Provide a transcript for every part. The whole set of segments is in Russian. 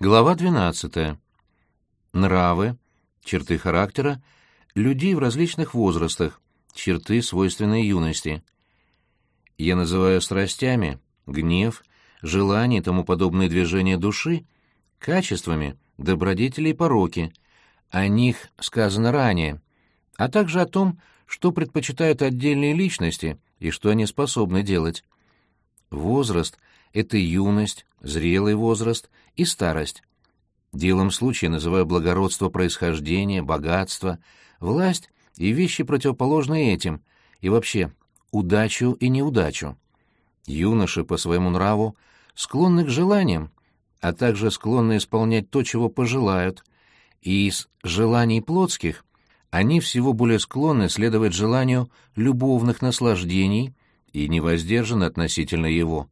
Глава 12. Нравы, черты характера, людей в различных возрастах, черты, свойственные юности. Я называю страстями гнев, желание и тому подобные движения души, качествами, добродетели и пороки. О них сказано ранее, а также о том, что предпочитают отдельные личности и что они способны делать. Возраст — это юность, зрелый возраст и старость. Делом случая называю благородство происхождения, богатство, власть и вещи, противоположные этим, и вообще удачу и неудачу. Юноши по своему нраву склонны к желаниям, а также склонны исполнять то, чего пожелают, и из желаний плотских они всего более склонны следовать желанию любовных наслаждений и невоздержаны относительно его.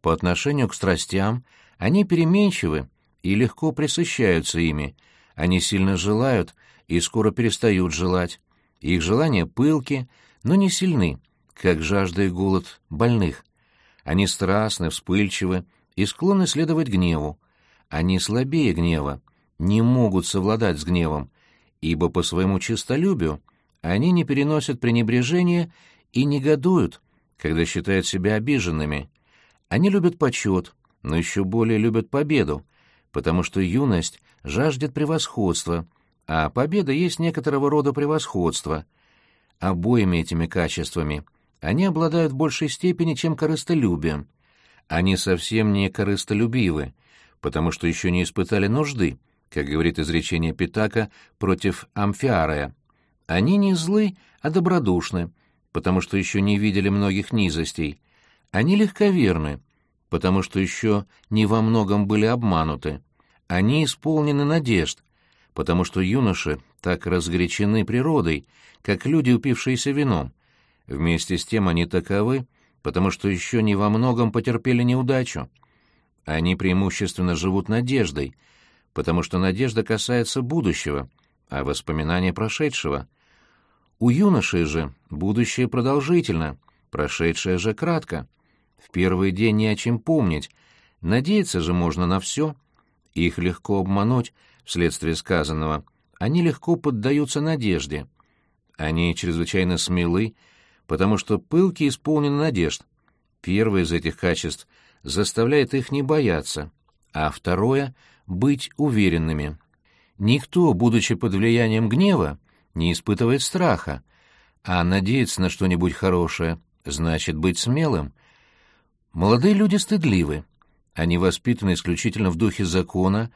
По отношению к страстям они переменчивы и легко присыщаются ими, они сильно желают и скоро перестают желать. Их желания пылки, но не сильны, как жажда и голод больных. Они страстны, вспыльчивы и склонны следовать гневу. Они слабее гнева, не могут совладать с гневом, ибо по своему честолюбию они не переносят пренебрежения и негодуют, когда считают себя обиженными. Они любят почет, но еще более любят победу, потому что юность жаждет превосходства, а победа есть некоторого рода превосходство. Обоими этими качествами они обладают в большей степени, чем корыстолюбием. Они совсем не корыстолюбивы, потому что еще не испытали нужды, как говорит изречение Питака против Амфиария. Они не злы, а добродушны, потому что еще не видели многих низостей. Они легковерны, потому что еще не во многом были обмануты. Они исполнены надежд, потому что юноши так разгорячены природой, как люди, упившиеся вином. Вместе с тем они таковы, потому что еще не во многом потерпели неудачу. Они преимущественно живут надеждой, потому что надежда касается будущего, а воспоминания прошедшего. У юношей же будущее продолжительно, прошедшее же кратко. В первый день не о чем помнить, надеяться же можно на все. Их легко обмануть вследствие сказанного, они легко поддаются надежде. Они чрезвычайно смелы, потому что пылки исполнены надежд. Первое из этих качеств заставляет их не бояться, а второе — быть уверенными. Никто, будучи под влиянием гнева, не испытывает страха, а надеяться на что-нибудь хорошее значит быть смелым. Молодые люди стыдливы. Они воспитаны исключительно в духе закона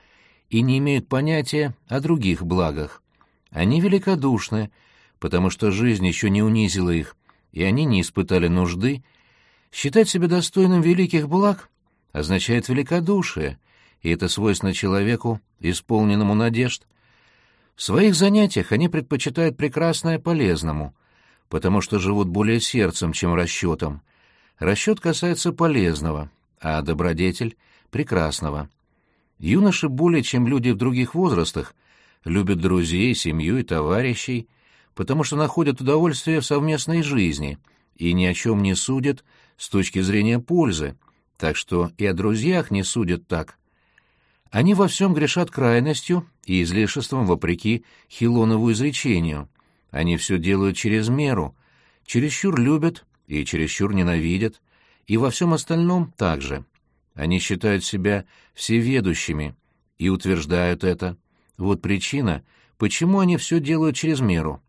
и не имеют понятия о других благах. Они великодушны, потому что жизнь еще не унизила их, и они не испытали нужды. Считать себя достойным великих благ означает великодушие, и это свойственно человеку, исполненному надежд. В своих занятиях они предпочитают прекрасное полезному, потому что живут более сердцем, чем расчетом. Расчет касается полезного, а добродетель — прекрасного. Юноши более, чем люди в других возрастах, любят друзей, семью и товарищей, потому что находят удовольствие в совместной жизни и ни о чем не судят с точки зрения пользы, так что и о друзьях не судят так. Они во всем грешат крайностью и излишеством вопреки Хилонову изречению. Они все делают через меру, чересчур любят и чересчур ненавидят, и во всем остальном также. Они считают себя всеведущими и утверждают это. Вот причина, почему они все делают через меру.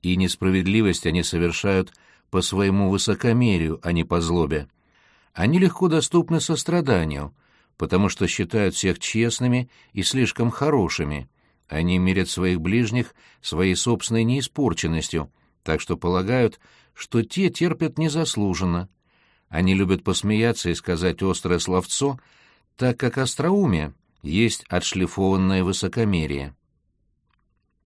И несправедливость они совершают по своему высокомерию, а не по злобе. Они легко доступны состраданию, потому что считают всех честными и слишком хорошими. Они мерят своих ближних своей собственной неиспорченностью, так что полагают, что те терпят незаслуженно. Они любят посмеяться и сказать острое словцо, так как остроумие есть отшлифованное высокомерие.